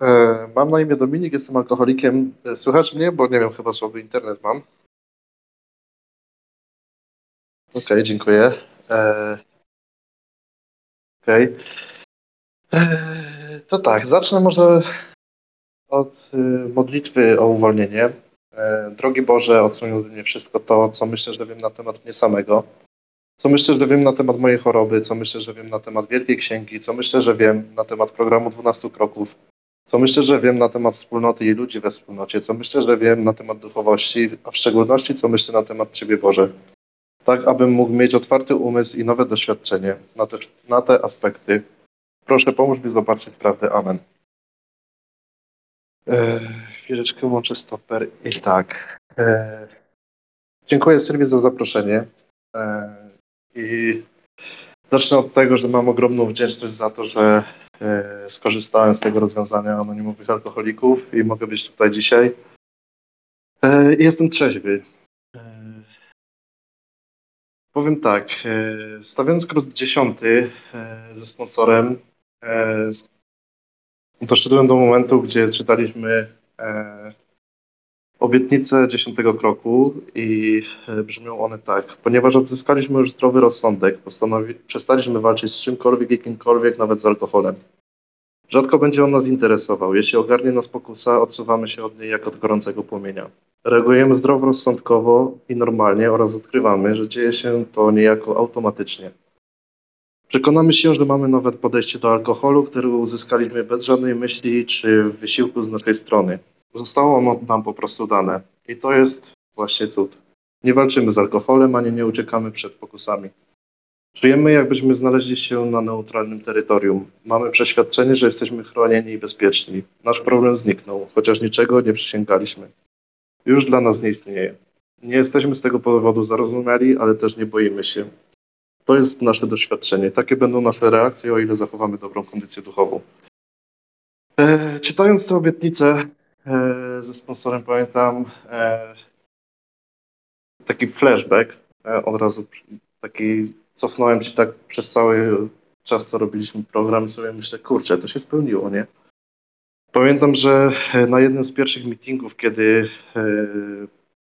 E, mam na imię Dominik, jestem alkoholikiem. E, Słychać mnie? Bo nie wiem, chyba słaby internet mam. Okej, dziękuję. E, Okej. E, To tak, zacznę może od y, modlitwy o uwolnienie. Drogi Boże, odsuń ode mnie wszystko to, co myślę, że wiem na temat mnie samego, co myślę, że wiem na temat mojej choroby, co myślę, że wiem na temat Wielkiej Księgi, co myślę, że wiem na temat programu 12 kroków, co myślę, że wiem na temat wspólnoty i ludzi we wspólnocie, co myślę, że wiem na temat duchowości, a w szczególności co myślę na temat Ciebie Boże. Tak, abym mógł mieć otwarty umysł i nowe doświadczenie na te, na te aspekty. Proszę, pomóż mi zobaczyć prawdę. Amen. E, chwileczkę łączę stoper i tak. E, dziękuję Sylwii za zaproszenie. E, I zacznę od tego, że mam ogromną wdzięczność za to, że skorzystałem z tego rozwiązania anonimowych alkoholików i mogę być tutaj dzisiaj. E, jestem trzeźwy. E, powiem tak, e, stawiając krok dziesiąty e, ze sponsorem, e, doszedłem do momentu, gdzie czytaliśmy e, obietnice dziesiątego kroku i e, brzmią one tak. Ponieważ odzyskaliśmy już zdrowy rozsądek, postanowi- przestaliśmy walczyć z czymkolwiek i kimkolwiek, nawet z alkoholem. Rzadko będzie on nas interesował. Jeśli ogarnie nas pokusa, odsuwamy się od niej jak od gorącego płomienia. Reagujemy zdroworozsądkowo i normalnie oraz odkrywamy, że dzieje się to niejako automatycznie. Przekonamy się, że mamy nowe podejście do alkoholu, które uzyskaliśmy bez żadnej myśli czy wysiłku z naszej strony. Zostało nam po prostu dane. I to jest właśnie cud. Nie walczymy z alkoholem, ani nie uciekamy przed pokusami. Żyjemy, jakbyśmy znaleźli się na neutralnym terytorium. Mamy przeświadczenie, że jesteśmy chronieni i bezpieczni. Nasz problem zniknął, chociaż niczego nie przysięgaliśmy. Już dla nas nie istnieje. Nie jesteśmy z tego powodu zarozumiali, ale też nie boimy się. To jest nasze doświadczenie. Takie będą nasze reakcje, o ile zachowamy dobrą kondycję duchową. E, czytając te obietnice ze sponsorem, pamiętam e, taki flashback. E, od razu taki cofnąłem się tak przez cały czas, co robiliśmy program i sobie myślę, kurczę, to się spełniło, nie? Pamiętam, że e, na jednym z pierwszych meetingów, kiedy e,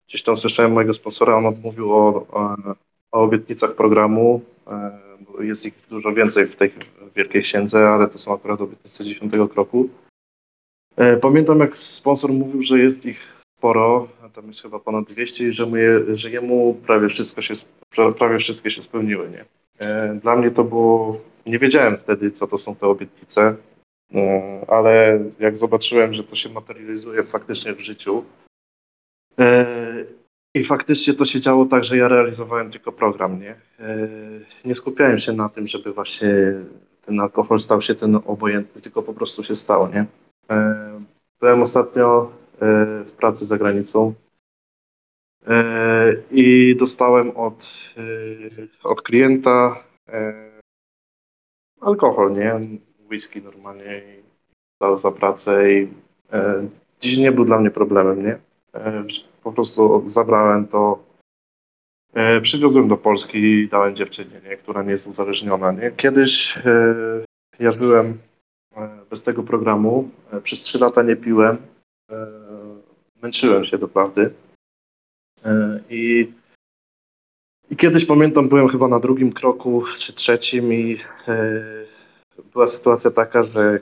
gdzieś tam słyszałem mojego sponsora, on mówił o, o, o obietnicach programu. e, Jest ich dużo więcej w tej wielkiej księdze, ale to są akurat obietnice dziesiątego kroku. E, Pamiętam, jak sponsor mówił, że jest ich sporo, tam jest chyba ponad 200 i że, je, że jemu prawie, wszystko się, prawie wszystkie się spełniły. Nie? E, Dla mnie to było, nie wiedziałem wtedy, co to są te obietnice, e, ale jak zobaczyłem, że to się materializuje faktycznie w życiu i faktycznie to się działo tak, że ja realizowałem tylko program, nie? Nie skupiałem się na tym, żeby właśnie ten alkohol stał się ten obojętny, tylko po prostu się stało, nie? E, Byłem ostatnio e, w pracy za granicą e, i dostałem od, od klienta alkohol, nie? Whisky normalnie i dał za pracę i dziś nie był dla mnie problemem, nie? Po prostu zabrałem to, przywiozłem do Polski i dałem dziewczynie, nie? która nie jest uzależniona, nie? Kiedyś ja byłem bez tego programu, e, przez trzy lata nie piłem, e, męczyłem się doprawdy. E, I, I kiedyś pamiętam, byłem chyba na drugim kroku czy trzecim i była sytuacja taka, że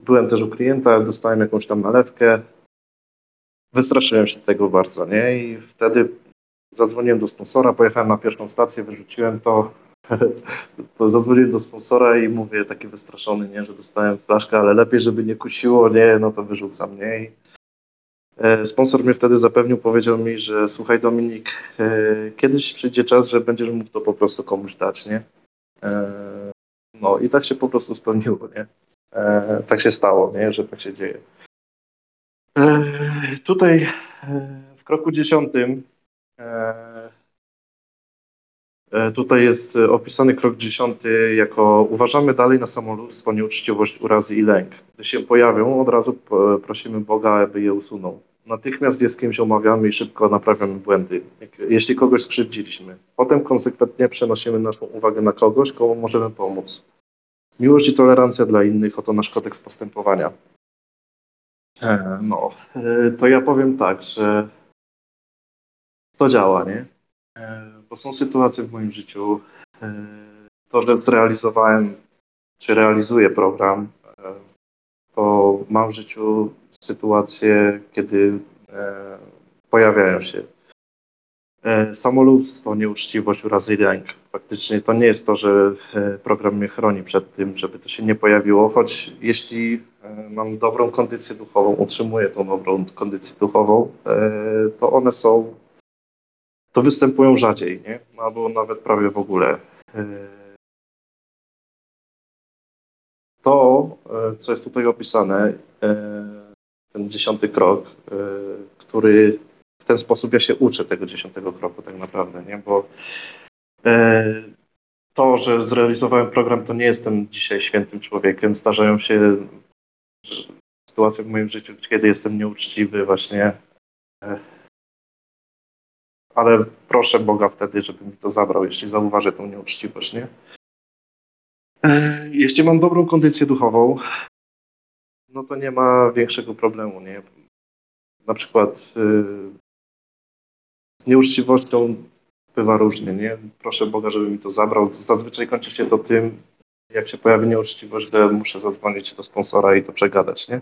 byłem też u klienta, dostałem jakąś tam nalewkę. Wystraszyłem się tego bardzo, nie? I wtedy zadzwoniłem do sponsora, pojechałem na pierwszą stację, wyrzuciłem to. zadzwoniłem do sponsora i mówię taki wystraszony, nie, że dostałem flaszkę, ale lepiej, żeby nie kusiło, nie, no to wyrzucam, nie. E, Sponsor mnie wtedy zapewnił, powiedział mi, że słuchaj Dominik, e, kiedyś przyjdzie czas, że będziesz mógł to po prostu komuś dać, nie? E, No i tak się po prostu spełniło, nie? Tak się stało, nie? Że tak się dzieje. Tutaj w kroku dziesiątym tutaj jest e, opisany krok dziesiąty jako uważamy dalej na samolubstwo, nieuczciwość, urazy i lęk. Gdy się pojawią, od razu p- prosimy Boga, aby je usunął. Natychmiast je z kimś omawiamy i szybko naprawiamy błędy, jeśli kogoś skrzywdziliśmy. Potem konsekwentnie przenosimy naszą uwagę na kogoś, komu możemy pomóc. Miłość i tolerancja dla innych, oto nasz kodeks postępowania. E, no, e, to ja powiem tak, że to działa, nie? E, bo są sytuacje w moim życiu, to, że zrealizowałem, czy realizuję program, to mam w życiu sytuacje, kiedy pojawiają się E, samolubstwo, nieuczciwość, urazy lęk. Faktycznie to nie jest to, że e, program mnie chroni przed tym, żeby to się nie pojawiło, choć jeśli e, mam dobrą kondycję duchową, utrzymuję tą dobrą kondycję duchową, to one są, to występują rzadziej, nie? albo nawet prawie w ogóle. To, co jest tutaj opisane, ten dziesiąty krok, który w ten sposób ja się uczę tego dziesiątego kroku tak naprawdę, nie? Bo e, to, że zrealizowałem program, to nie jestem dzisiaj świętym człowiekiem. Zdarzają się sytuacje w moim życiu, kiedy jestem nieuczciwy właśnie. Ale proszę Boga wtedy, żeby mi to zabrał, jeśli zauważę tą nieuczciwość, nie? E, jeśli mam dobrą kondycję duchową, no to nie ma większego problemu, nie? Na przykład y, z nieuczciwością bywa różnie, nie? Proszę Boga, żeby mi to zabrał. Zazwyczaj kończy się to tym, jak się pojawi nieuczciwość, że muszę zadzwonić do sponsora i to przegadać, nie?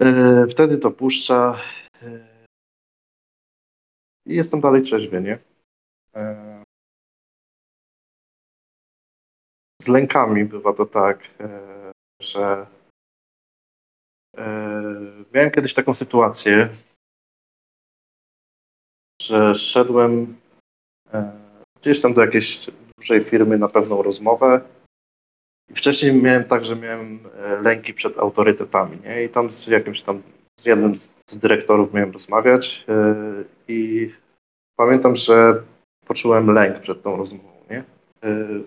E, wtedy to puszcza e, i jestem dalej trzeźwy, nie? E, z lękami bywa to tak, że miałem kiedyś taką sytuację, że szedłem e, gdzieś tam do jakiejś dużej firmy na pewną rozmowę. I wcześniej miałem tak, że miałem e, lęki przed autorytetami, nie? I tam z jakimś tam, z jednym z dyrektorów miałem rozmawiać e, i pamiętam, że poczułem lęk przed tą rozmową, nie?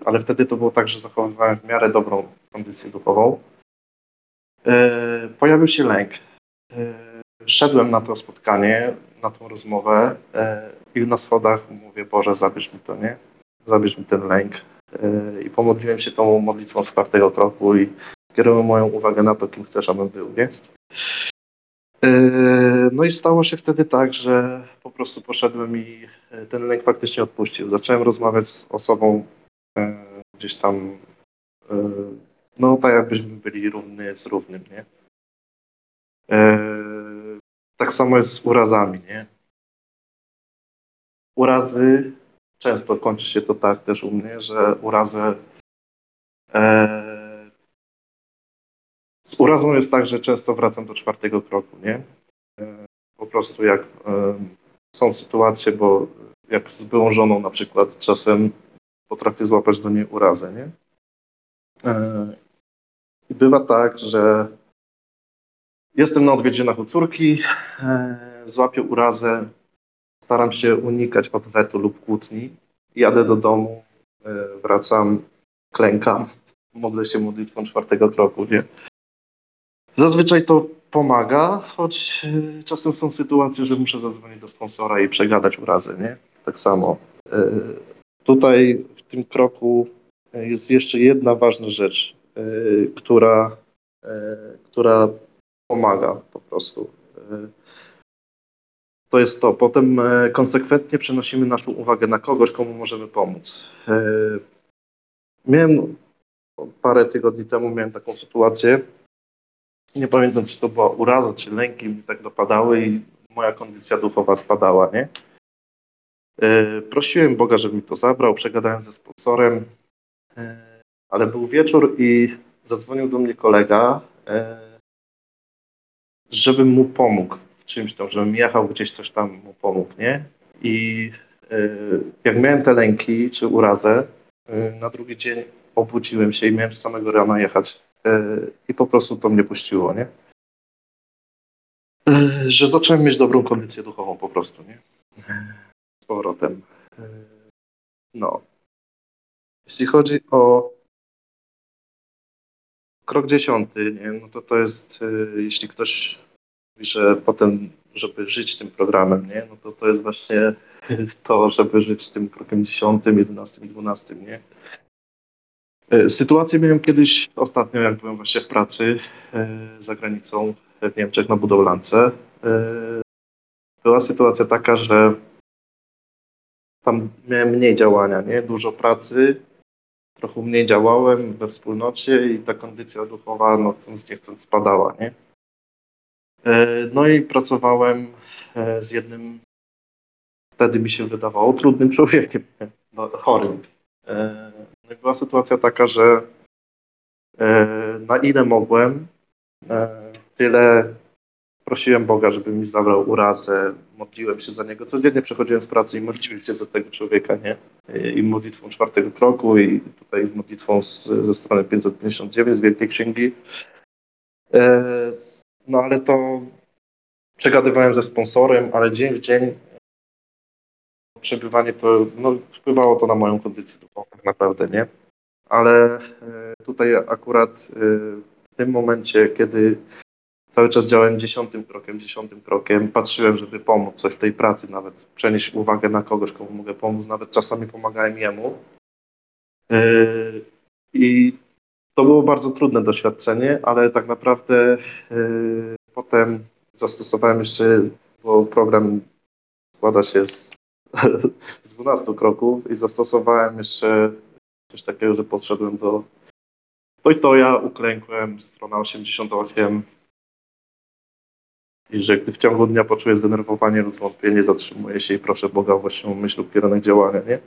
Ale wtedy to było tak, że zachowywałem w miarę dobrą kondycję duchową. Pojawił się lęk szedłem na to spotkanie, na tą rozmowę e, i na schodach mówię, Boże, zabierz mi to, nie? Zabierz mi ten lęk. E, I pomodliłem się tą modlitwą z czwartego kroku i skierowałem moją uwagę na to, kim chcesz, abym był, nie? E, no i stało się wtedy tak, że po prostu poszedłem i ten lęk faktycznie odpuścił. Zacząłem rozmawiać z osobą gdzieś tam, no tak jakbyśmy byli równy z równym, nie? Tak samo jest z urazami, nie? Urazy, często kończy się to tak też u mnie, że urazy e, z urazą jest tak, że często wracam do czwartego kroku, nie? E, po prostu jak e, są sytuacje, bo jak z byłą żoną na przykład czasem potrafię złapać do niej urazę, nie? E, I bywa tak, że Jestem na odwiedzinach u córki, złapię urazę, staram się unikać odwetu lub kłótni. Jadę do domu, wracam, klękam, modlę się modlitwą czwartego kroku, nie? Zazwyczaj to pomaga, choć e, czasem są sytuacje, że muszę zadzwonić do sponsora i przegadać urazy, nie? Tak samo. Tutaj w tym kroku jest jeszcze jedna ważna rzecz, która, która pomaga po prostu. E, to jest to. Potem e, konsekwentnie przenosimy naszą uwagę na kogoś, komu możemy pomóc. E, miałem parę tygodni temu miałem taką sytuację. Nie pamiętam, czy to była uraza, czy lęki mi tak dopadały i moja kondycja duchowa spadała, nie? Prosiłem Boga, żeby mi to zabrał, przegadałem ze sponsorem, ale był wieczór i zadzwonił do mnie kolega żebym mu pomógł w czymś tam, żebym jechał gdzieś, coś tam mu pomógł, nie? I jak miałem te lęki czy urazę, na drugi dzień obudziłem się i miałem z samego rana jechać i po prostu to mnie puściło, nie? Że zacząłem mieć dobrą kondycję duchową po prostu, nie? Z powrotem. No. Jeśli chodzi o krok dziesiąty, nie? no to to jest, jeśli ktoś że potem, żeby żyć tym programem, nie? no to to jest właśnie to, żeby żyć tym krokiem 10, 11 i 12, nie? E, Sytuację miałem kiedyś, ostatnio jak byłem właśnie w pracy e, za granicą w Niemczech na budowlance. E, Była sytuacja taka, że tam miałem mniej działania, nie? Dużo pracy, trochę mniej działałem we wspólnocie i ta kondycja duchowa, no chcąc nie chcąc, spadała, nie? E, No i pracowałem e, z jednym, wtedy mi się wydawało, trudnym człowiekiem, no, chorym. E, była sytuacja taka, że e, na ile mogłem, e, tyle prosiłem Boga, żeby mi zabrał urazę, modliłem się za niego. Codziennie przechodziłem z pracy i modliłem się za tego człowieka, nie? I modlitwą czwartego kroku, i tutaj modlitwą z, ze strony 559 z Wielkiej Księgi. No ale to przegadywałem ze sponsorem, ale dzień w dzień przebywanie to, no, wpływało to na moją kondycję tak naprawdę, nie? Ale e, tutaj akurat e, w tym momencie, kiedy cały czas działałem dziesiątym krokiem, dziesiątym krokiem, patrzyłem, żeby pomóc coś w tej pracy, nawet przenieść uwagę na kogoś, komu mogę pomóc, nawet czasami pomagałem jemu. E, I to było bardzo trudne doświadczenie, ale tak naprawdę potem zastosowałem jeszcze, bo program składa się z, z 12 kroków i zastosowałem jeszcze coś takiego, że podszedłem do to i to ja uklękłem, strona 88 i że gdy w ciągu dnia poczuję zdenerwowanie lub zwątpienie, zatrzymuję się i proszę Boga o myśl lub kierunek działania, nie?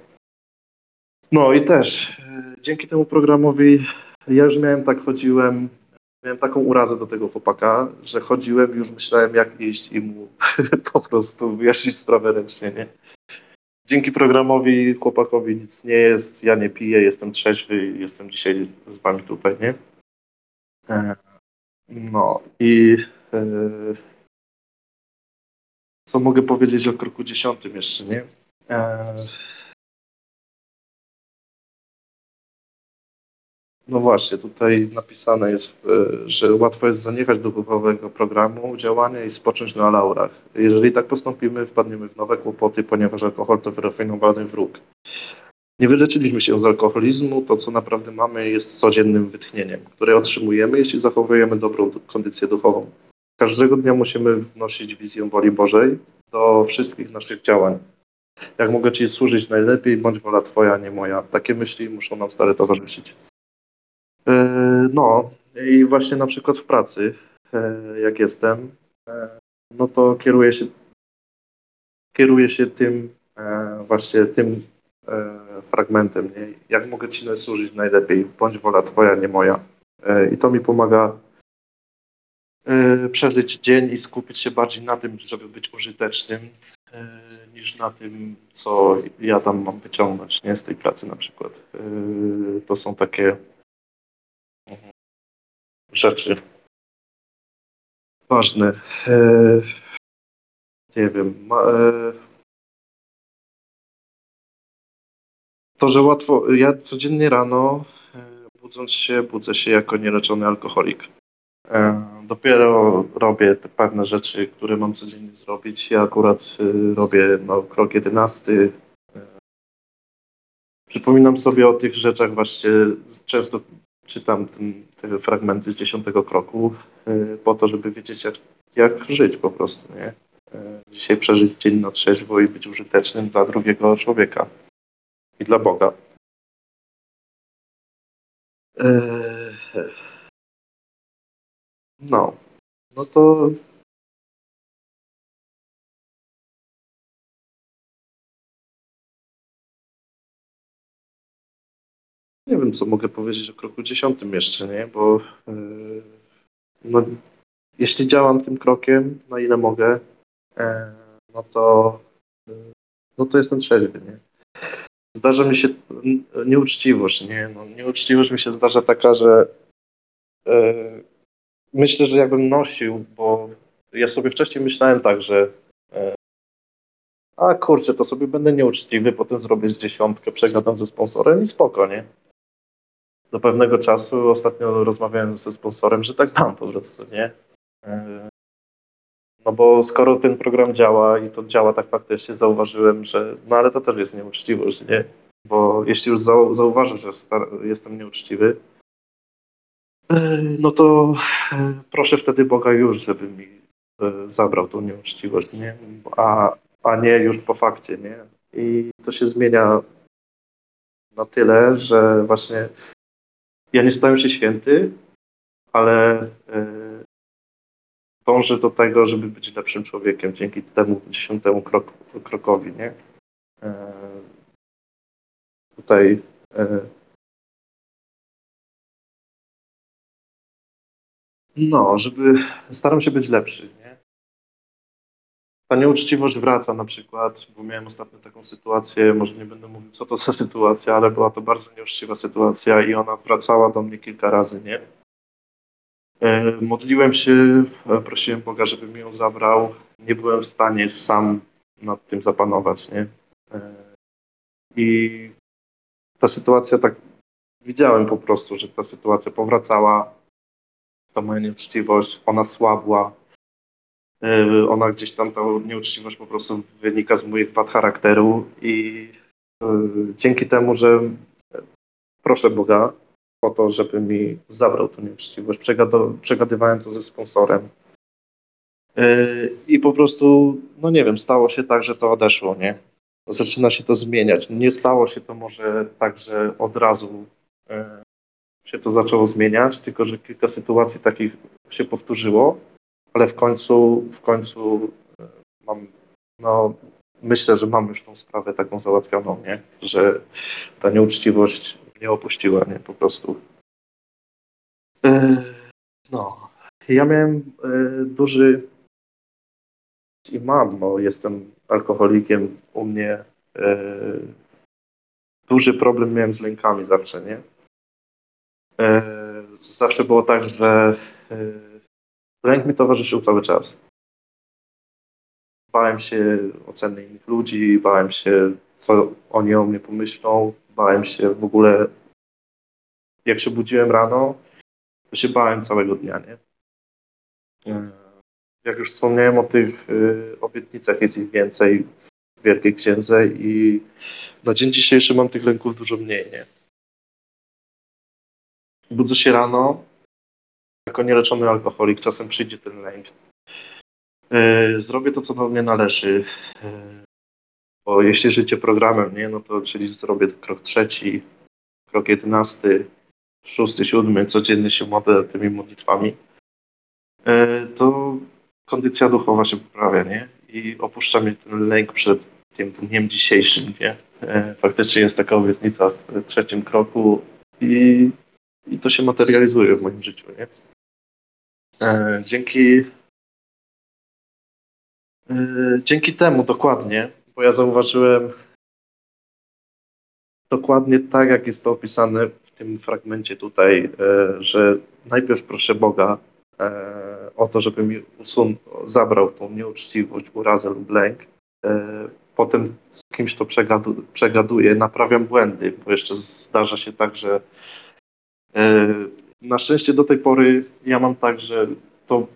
No i też e, dzięki temu programowi ja już miałem tak, chodziłem, miałem taką urazę do tego chłopaka, że chodziłem już myślałem jak iść i mu po prostu wyjaśnić sprawę ręcznie, nie? Dzięki programowi chłopakowi nic nie jest, ja nie piję, jestem trzeźwy i jestem dzisiaj z wami tutaj, nie? E, No i e, co mogę powiedzieć o kroku dziesiątym jeszcze, nie? No właśnie, tutaj napisane jest, e, że łatwo jest zaniechać duchowego programu działania i spocząć na laurach. Jeżeli tak postąpimy, wpadniemy w nowe kłopoty, ponieważ alkohol to wyrafinowany wróg. Nie wyleczyliśmy się z alkoholizmu, to co naprawdę mamy jest codziennym wytchnieniem, które otrzymujemy, jeśli zachowujemy dobrą kondycję duchową. Każdego dnia musimy wnosić wizję woli Bożej do wszystkich naszych działań. Jak mogę Ci służyć najlepiej, bądź wola Twoja, nie moja. Takie myśli muszą nam stale towarzyszyć. E, No i właśnie na przykład w pracy, e, jak jestem, e, no to kieruję się, kieruję się tym właśnie tym fragmentem, nie? jak mogę Ci służyć najlepiej, bądź wola Twoja, nie moja. I to mi pomaga przeżyć dzień i skupić się bardziej na tym, żeby być użytecznym, niż na tym, co ja tam mam wyciągnąć nie? z tej pracy na przykład. To są takie rzeczy ważne. E, nie wiem. Ma, e, to, że łatwo. Ja codziennie rano, e, budząc się, budzę się jako nieleczony alkoholik. E, dopiero robię te pewne rzeczy, które mam codziennie zrobić. Ja akurat e, robię no, krok jedenasty. E, przypominam sobie o tych rzeczach właśnie. Często czytam ten, te fragmenty z dziesiątego kroku y, po to, żeby wiedzieć, jak, jak żyć po prostu, nie? Y, Dzisiaj przeżyć dzień na trzeźwo i być użytecznym dla drugiego człowieka i dla Boga. Y, No, no to nie wiem, co mogę powiedzieć o kroku dziesiątym jeszcze, nie? Bo y, no, jeśli działam tym krokiem, na ile mogę, e, no to, y, no to jestem trzeźwy, nie? Zdarza mi się nieuczciwość, nie? No, nieuczciwość mi się zdarza taka, że e, myślę, że jakbym nosił, bo ja sobie wcześniej myślałem tak, że e, a kurczę, to sobie będę nieuczciwy, potem zrobię z dziesiątkę, przegadam ze sponsorem i spoko, nie? Do pewnego czasu ostatnio rozmawiałem ze sponsorem, że tak mam po prostu, nie? E, No bo skoro ten program działa i to działa tak faktycznie, zauważyłem, że no ale to też jest nieuczciwość, nie? Bo jeśli już zau zauważę, że jestem nieuczciwy, e, no to e, proszę wtedy Boga już, żeby mi zabrał tą nieuczciwość, nie? A, a nie już po fakcie, nie? I to się zmienia na tyle, że właśnie ja nie stałem się święty, ale dążę do tego, żeby być lepszym człowiekiem dzięki temu dziesiątemu krok, krokowi, nie? tutaj e, no, żeby staram się być lepszy, nie? Ta nieuczciwość wraca na przykład, bo miałem ostatnio taką sytuację, może nie będę mówił, co to za sytuacja, ale była to bardzo nieuczciwa sytuacja i ona wracała do mnie kilka razy, nie? E, modliłem się, e, prosiłem Boga, żeby mi ją zabrał. Nie byłem w stanie sam nad tym zapanować, nie? I ta sytuacja tak widziałem po prostu, że ta sytuacja powracała, ta moja nieuczciwość, ona słabła. E, ona gdzieś tam, ta nieuczciwość po prostu wynika z moich wad charakteru i e, dzięki temu, że proszę Boga o to, żeby mi zabrał tę nieuczciwość, przegadywałem to ze sponsorem. E, I po prostu, no nie wiem, stało się tak, że to odeszło, nie? zaczyna się to zmieniać. Nie stało się to może tak, że od razu się to zaczęło zmieniać, tylko że kilka sytuacji takich się powtórzyło, ale w końcu, w końcu e, mam, no, myślę, że mam już tą sprawę taką załatwioną, nie? że ta nieuczciwość mnie opuściła, nie? Po prostu. E, no. Ja miałem duży i mam, bo jestem alkoholikiem. U mnie e, duży problem miałem z lękami zawsze, nie? E, zawsze było tak, że e, lęk mi towarzyszył cały czas. Bałem się oceny innych ludzi, bałem się, co oni o mnie pomyślą, bałem się w ogóle, jak się budziłem rano, to się bałem całego dnia, nie? E, jak już wspomniałem o tych y, obietnicach, jest ich więcej w Wielkiej Księdze i na dzień dzisiejszy mam tych lęków dużo mniej, nie? Budzę się rano, jako nieleczony alkoholik, czasem przyjdzie ten lęk. Y, zrobię to, co do mnie należy, y, bo jeśli życie programem, nie, no to czyli zrobię krok trzeci, krok jedenasty, szósty, siódmy, codziennie się modlę tymi modlitwami, y, to kondycja duchowa się poprawia, nie? I opuszcza mnie ten lęk przed tym dniem dzisiejszym, nie? E, faktycznie jest taka obietnica w trzecim kroku i, i to się materializuje w moim życiu, nie? E, dzięki e, dzięki temu dokładnie, bo ja zauważyłem dokładnie tak, jak jest to opisane w tym fragmencie tutaj, że najpierw proszę Boga, E, o to, żeby mi usun zabrał tą nieuczciwość, urazę lub lęk. E, potem z kimś to przegadu przegaduję, naprawiam błędy, bo jeszcze zdarza się tak, że e, na szczęście do tej pory ja mam tak, że to,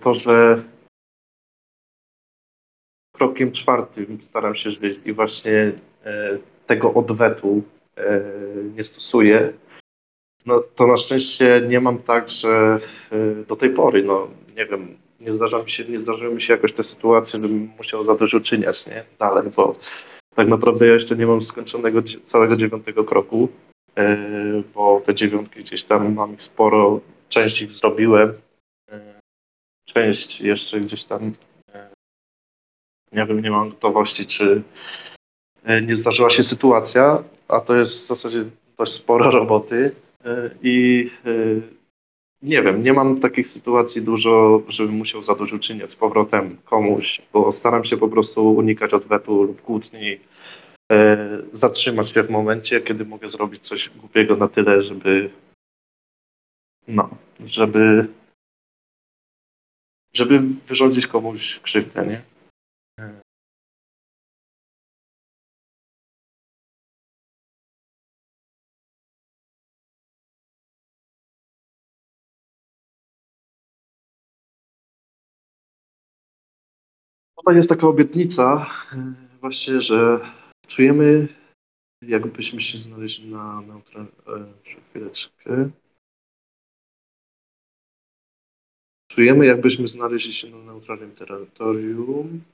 to że krokiem czwartym staram się żyć i właśnie tego odwetu nie stosuję, no to na szczęście nie mam tak, że do tej pory, no nie wiem, nie, zdarza mi się, nie zdarzyły mi się jakoś te sytuacje, żebym musiał zadośćuczyniać, nie? Dalej, bo tak naprawdę ja jeszcze nie mam skończonego całego dziewiątego kroku, bo te dziewiątki gdzieś tam mam ich sporo, część ich zrobiłem, yy, część jeszcze gdzieś tam, nie wiem, nie mam gotowości, czy nie zdarzyła się sytuacja, a to jest w zasadzie dość sporo roboty, E, I e, nie wiem, nie mam takich sytuacji dużo, żebym musiał zadośćuczyniać z powrotem komuś, bo staram się po prostu unikać odwetu lub kłótni, e, zatrzymać się w momencie, kiedy mogę zrobić coś głupiego na tyle, żeby no, żeby żeby wyrządzić komuś krzywdę, nie? Tutaj jest taka obietnica, e, właśnie, że czujemy jakbyśmy się znaleźli na neutralnym... Chwileczkę. Czujemy, jakbyśmy znaleźli się na neutralnym terytorium.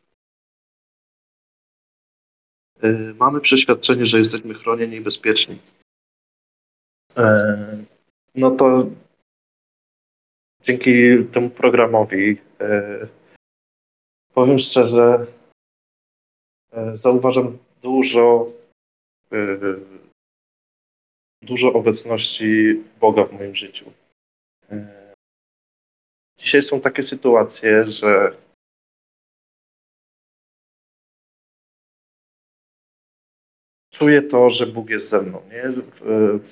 E, mamy przeświadczenie, że jesteśmy chronieni i bezpieczni. E, no to dzięki temu programowi e, powiem szczerze, zauważam dużo dużo obecności Boga w moim życiu. Dzisiaj są takie sytuacje, że czuję to, że Bóg jest ze mną. Nie? W,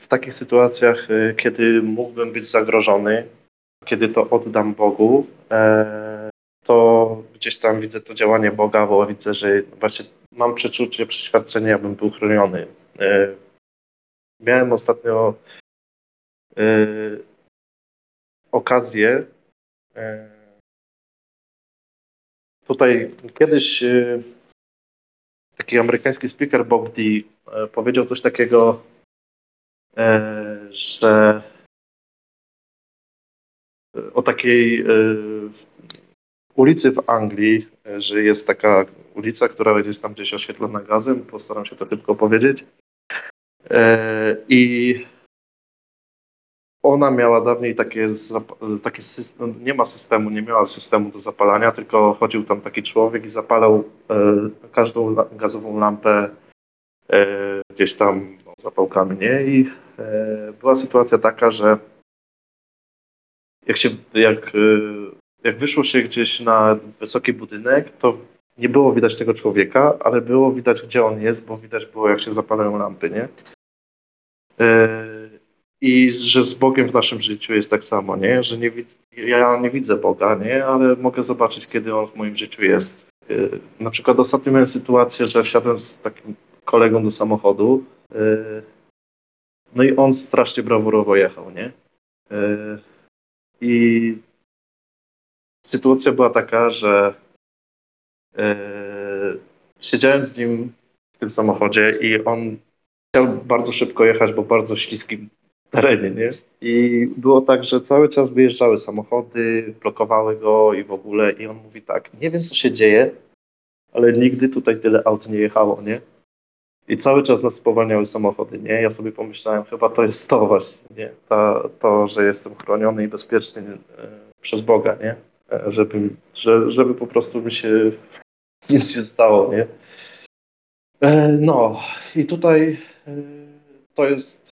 w, takich sytuacjach, e, kiedy mógłbym być zagrożony, kiedy to oddam Bogu, e, to gdzieś tam widzę to działanie Boga, bo widzę, że właśnie mam przeczucie, przeświadczenie, abym był chroniony. E, miałem ostatnio okazję tutaj kiedyś taki amerykański speaker Bob D e, powiedział coś takiego, e, że o takiej e, ulicy w Anglii, że jest taka ulica, która jest tam gdzieś oświetlona gazem, postaram się to tylko powiedzieć. I ona miała dawniej takie, taki system, nie ma systemu, nie miała systemu do zapalania, tylko chodził tam taki człowiek i zapalał e, każdą gazową lampę e, gdzieś tam no, zapałkami, nie? I e, była sytuacja taka, że jak się, jak, e, jak wyszło się gdzieś na wysoki budynek, to nie było widać tego człowieka, ale było widać, gdzie on jest, bo widać było, jak się zapalają lampy, nie? E, i że z Bogiem w naszym życiu jest tak samo, nie? Że nie, ja nie widzę Boga, nie? Ale mogę zobaczyć, kiedy On w moim życiu jest. Y, na przykład ostatnio miałem sytuację, że wsiadłem z takim kolegą do samochodu y, no i on strasznie brawurowo jechał, nie? I sytuacja była taka, że siedziałem z nim w tym samochodzie i on chciał bardzo szybko jechać, bo bardzo śliskim terenie, nie? I było tak, że cały czas wyjeżdżały samochody, blokowały go i w ogóle. I on mówi tak, nie wiem co się dzieje, ale nigdy tutaj tyle aut nie jechało, nie? I cały czas nas spowalniały samochody, nie? Ja sobie pomyślałem, chyba to jest to właśnie, nie? Ta, to, że jestem chroniony i bezpieczny e, przez Boga, nie? Żeby, że, żeby po prostu mi się nic się stało, nie? E, no i tutaj e, to jest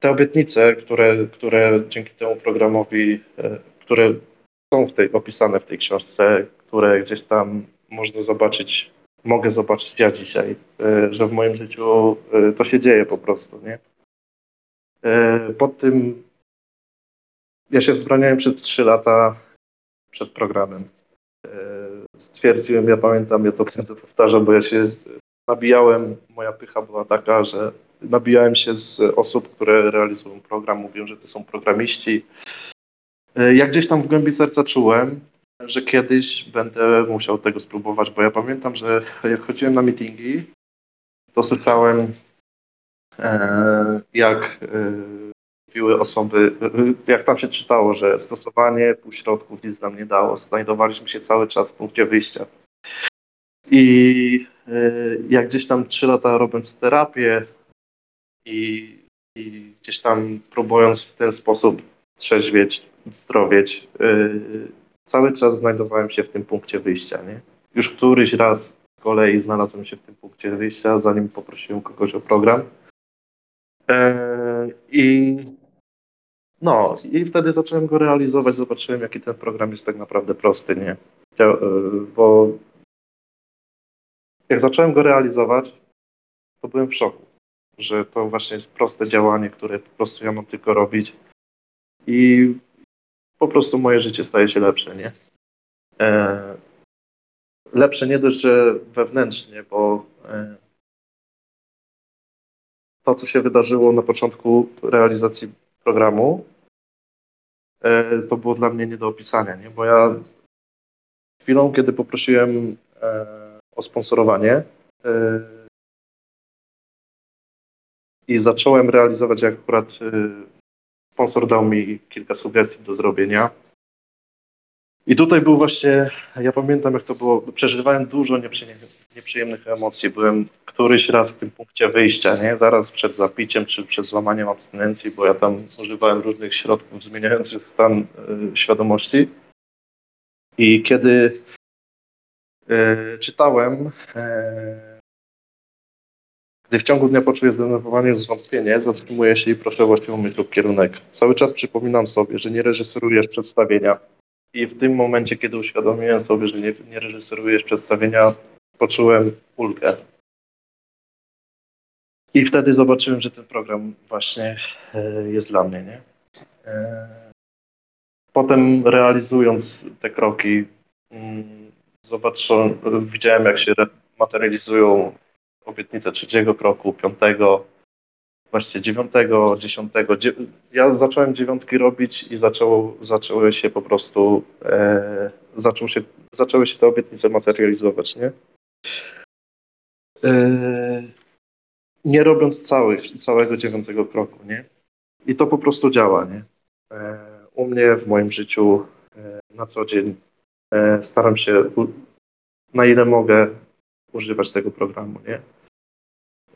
te obietnice, które, które dzięki temu programowi, e, które są w tej, opisane w tej książce, które gdzieś tam można zobaczyć, mogę zobaczyć ja dzisiaj, że w moim życiu to się dzieje po prostu, nie? Pod tym ja się wzbraniałem przez trzy lata przed programem. Stwierdziłem, ja pamiętam, ja to będę powtarzam, bo ja się nabijałem, moja pycha była taka, że nabijałem się z osób, które realizują program, mówią, że to są programiści. E, ja gdzieś tam w głębi serca czułem, że kiedyś będę musiał tego spróbować, bo ja pamiętam, że jak chodziłem na meetingi, to słyszałem, e, jak e, mówiły osoby, jak tam się czytało, że stosowanie półśrodków nic nam nie dało. Znajdowaliśmy się cały czas w punkcie wyjścia. I jak gdzieś tam trzy lata robiąc terapię, i, i gdzieś tam próbując w ten sposób trzeźwieć, zdrowieć, cały czas znajdowałem się w tym punkcie wyjścia. Nie? Już któryś raz z kolei znalazłem się w tym punkcie wyjścia, zanim poprosiłem kogoś o program. Yy, I no, i wtedy zacząłem go realizować, zobaczyłem, jaki ten program jest tak naprawdę prosty, nie? Yy, bo jak zacząłem go realizować, to byłem w szoku że to właśnie jest proste działanie, które po prostu ja mam tylko robić i po prostu moje życie staje się lepsze, nie? E, lepsze nie dość, że wewnętrznie, bo e, to, co się wydarzyło na początku realizacji programu, e, to było dla mnie nie do opisania, nie? Bo ja chwilą, kiedy poprosiłem e, o sponsorowanie, e, i zacząłem realizować, jak akurat sponsor dał mi kilka sugestii do zrobienia. I tutaj był właśnie, ja pamiętam jak to było, przeżywałem dużo nieprzyjemnych emocji. Byłem któryś raz w tym punkcie wyjścia, nie? Zaraz przed zapiciem czy przed złamaniem abstynencji, bo ja tam używałem różnych środków zmieniających stan y, świadomości. I kiedy y, czytałem, y, gdy w ciągu dnia poczuję zdenerwowanie lub zwątpienie, zatrzymuję się i proszę właściwą myśl lub kierunek. Cały czas przypominam sobie, że nie reżyserujesz przedstawienia, i w tym momencie, kiedy uświadomiłem sobie, że nie, nie reżyserujesz przedstawienia, poczułem ulgę. I wtedy zobaczyłem, że ten program właśnie e, jest dla mnie. Nie? E, potem realizując te kroki, mm, zobaczyłem, widziałem, jak się materializują obietnice trzeciego kroku, piątego, właśnie dziewiątego, dziesiątego. Ja zacząłem dziewiątki robić i zaczęło, zaczęły się po prostu, e, zaczął się, zaczęły się te obietnice materializować, nie? E, nie robiąc całych, całego dziewiątego kroku, nie? I to po prostu działa, nie? E, u mnie w moim życiu e, na co dzień e, staram się u, na ile mogę używać tego programu, nie?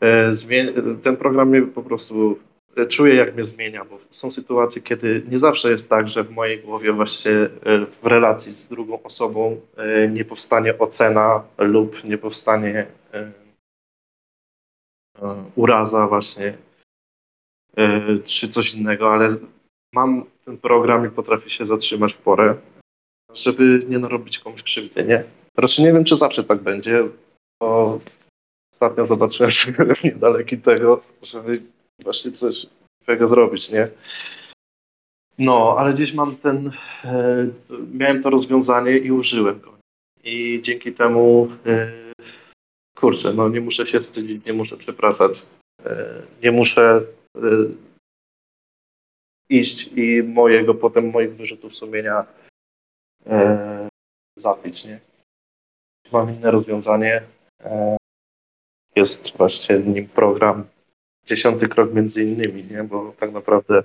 E, ten program mnie po prostu e, czuję, jak mnie zmienia, bo są sytuacje, kiedy nie zawsze jest tak, że w mojej głowie właśnie e, w relacji z drugą osobą nie powstanie ocena lub nie powstanie uraza właśnie czy coś innego, ale mam ten program i potrafię się zatrzymać w porę, żeby nie narobić komuś krzywdy, nie? Raczej nie wiem, czy zawsze tak będzie, bo ostatnio zobaczyłem, że niedaleki tego, żeby właśnie coś takiego zrobić, nie? No, ale gdzieś mam ten, e, miałem to rozwiązanie i użyłem go. I dzięki temu, e, kurczę, no nie muszę się wstydzić, nie muszę przepraszać, e, nie muszę e, iść i mojego, potem moich wyrzutów sumienia e, zapić, nie? Mam inne rozwiązanie, e, jest właśnie nim program Dziesiąty Krok między innymi, nie? bo tak naprawdę,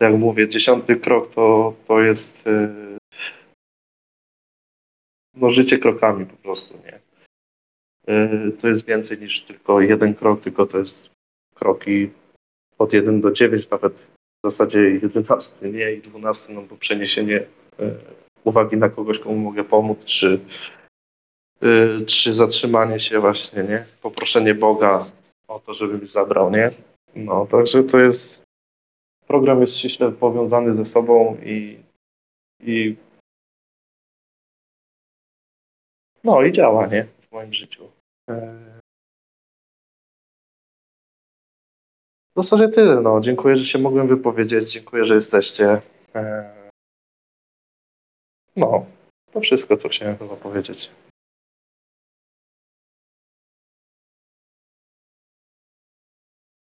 jak mówię, dziesiąty krok to, to jest yy, no, życie krokami po prostu, nie? Yy, to jest więcej niż tylko jeden krok, tylko to jest kroki od 1 do 9, nawet w zasadzie 11, nie? I 12, no bo przeniesienie yy, uwagi na kogoś, komu mogę pomóc, czy Y, czy zatrzymanie się właśnie, nie? Poproszenie Boga o to, żeby mi zabrał, nie? No, także to jest, program jest ściśle powiązany ze sobą i, i no i działa, nie? W moim życiu. E, w zasadzie tyle, no. Dziękuję, że się mogłem wypowiedzieć, dziękuję, że jesteście. E, no, to wszystko, co chciałem chyba powiedzieć.